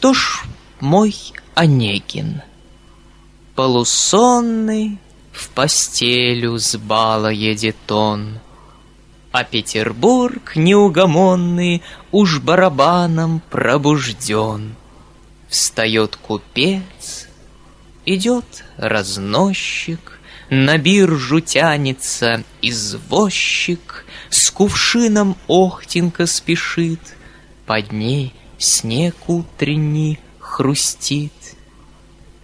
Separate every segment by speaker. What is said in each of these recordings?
Speaker 1: Что ж, мой Онегин, полусонный в постелю с бала едет он, А Петербург неугомонный уж барабаном пробужден. Встает купец, идет разносчик, На биржу тянется извозчик, С кувшином охтенько спешит, Под ней снег утренний хрустит.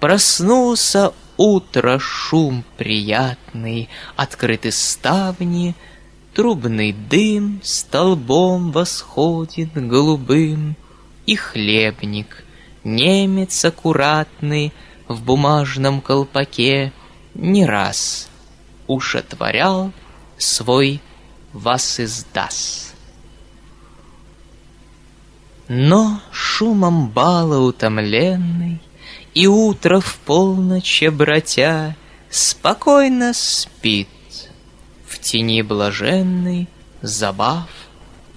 Speaker 1: Проснулся утро шум приятный, Открыты ставни, трубный дым Столбом восходит голубым, И хлебник, немец аккуратный, В бумажном колпаке не раз Уж отворял свой вас издаст. Но шумом бала утомленный И утро в полночь обратя Спокойно спит В тени блаженной Забав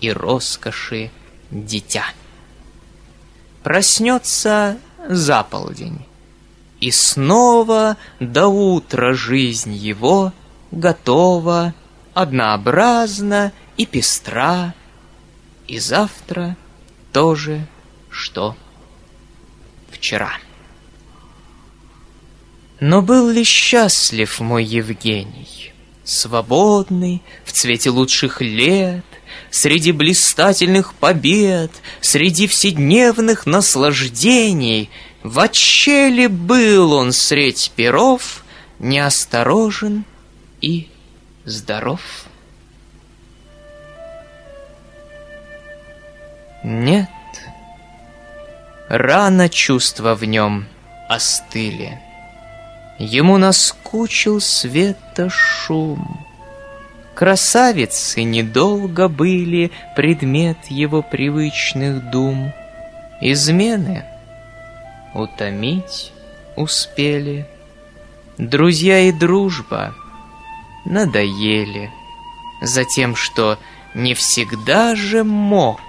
Speaker 1: и роскоши дитя. Проснется за полдень, И снова до утра жизнь его Готова, однообразна и пестра, И завтра — то же, что вчера. Но был ли счастлив мой Евгений, Свободный, в цвете лучших лет, Среди блистательных побед, Среди вседневных наслаждений, В ли был он средь перов, Неосторожен и здоров? Нет. Рано чувства в нем остыли. Ему наскучил света шум. Красавицы недолго были предмет его привычных дум. Измены утомить успели. Друзья и дружба надоели за тем, что не всегда же мог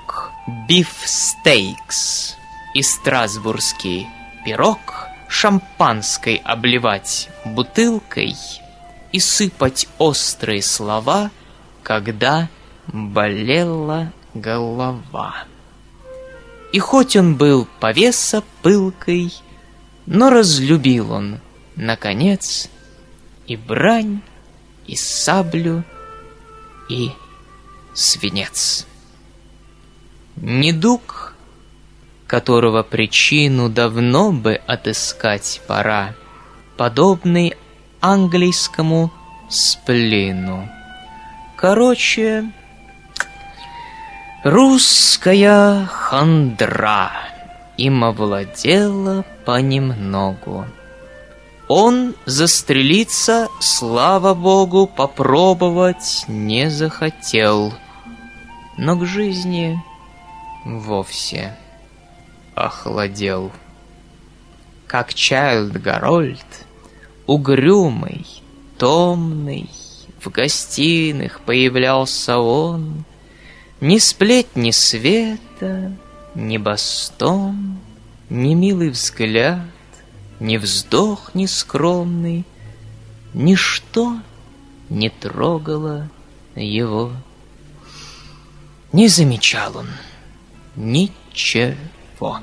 Speaker 1: бифстейкс и страсбургский пирог шампанской обливать бутылкой и сыпать острые слова, когда болела голова. И хоть он был повеса пылкой, но разлюбил он, наконец, и брань, и саблю, и свинец. Недуг, которого причину давно бы отыскать пора, подобный английскому сплину. Короче, русская хандра им овладела понемногу. Он застрелиться, слава богу, попробовать не захотел, но к жизни вовсе охладел. Как Чайлд Гарольд, угрюмый, томный, в гостиных появлялся он, Ни сплетни света, ни бастон, Ни милый взгляд, ни вздох нескромный, Ничто не трогало его. Не замечал он ничего.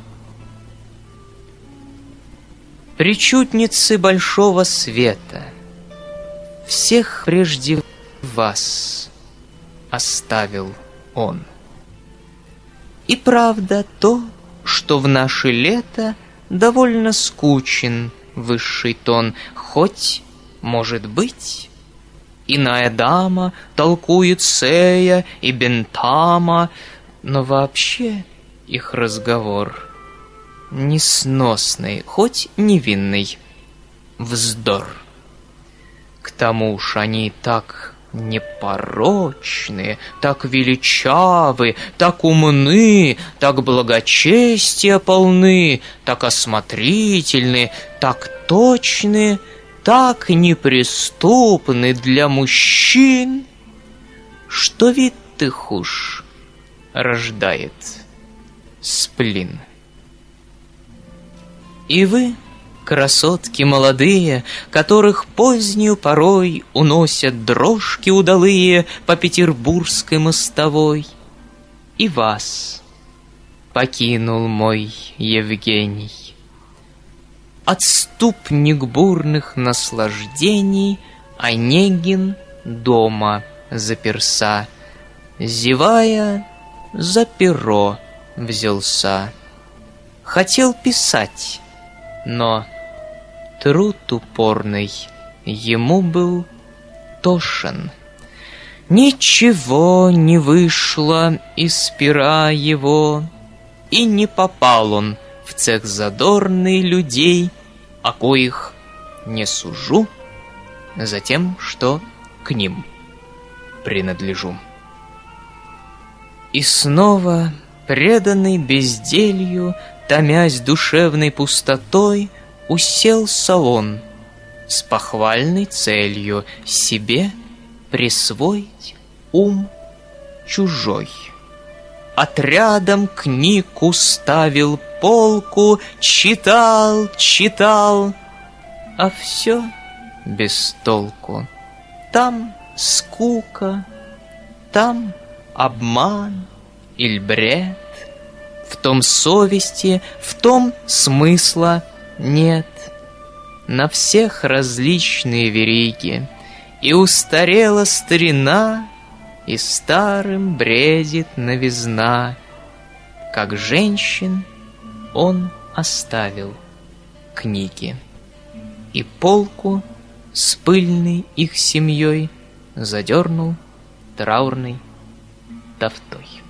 Speaker 1: Причутницы большого света, Всех прежде вас оставил он. И правда то, что в наше лето Довольно скучен высший тон, Хоть, может быть, Иная дама толкует Сея и Бентама, но вообще их разговор несносный, хоть невинный вздор. К тому ж они так непорочны, так величавы, так умны, так благочестия полны, так осмотрительны, так точны, так неприступны для мужчин, что вид их уж рождает сплин. И вы, красотки молодые, Которых позднюю порой Уносят дрожки удалые По петербургской мостовой, И вас покинул мой Евгений. Отступник бурных наслаждений Онегин дома заперся, Зевая, за перо взялся. Хотел писать, но труд упорный ему был тошен. Ничего не вышло из пера его, И не попал он в цех задорный людей, О коих не сужу, за тем, что к ним принадлежу. И снова, преданный безделью, Томясь душевной пустотой, Уселся он с похвальной целью Себе присвоить ум чужой. Отрядом книг уставил полку, Читал, читал, а все без толку. Там скука, там обман или бред, в том совести, в том смысла нет. На всех различные вериги, И устарела старина, И старым бредит новизна. Как женщин он оставил книги, И полку с пыльной их семьей Задернул ダフという。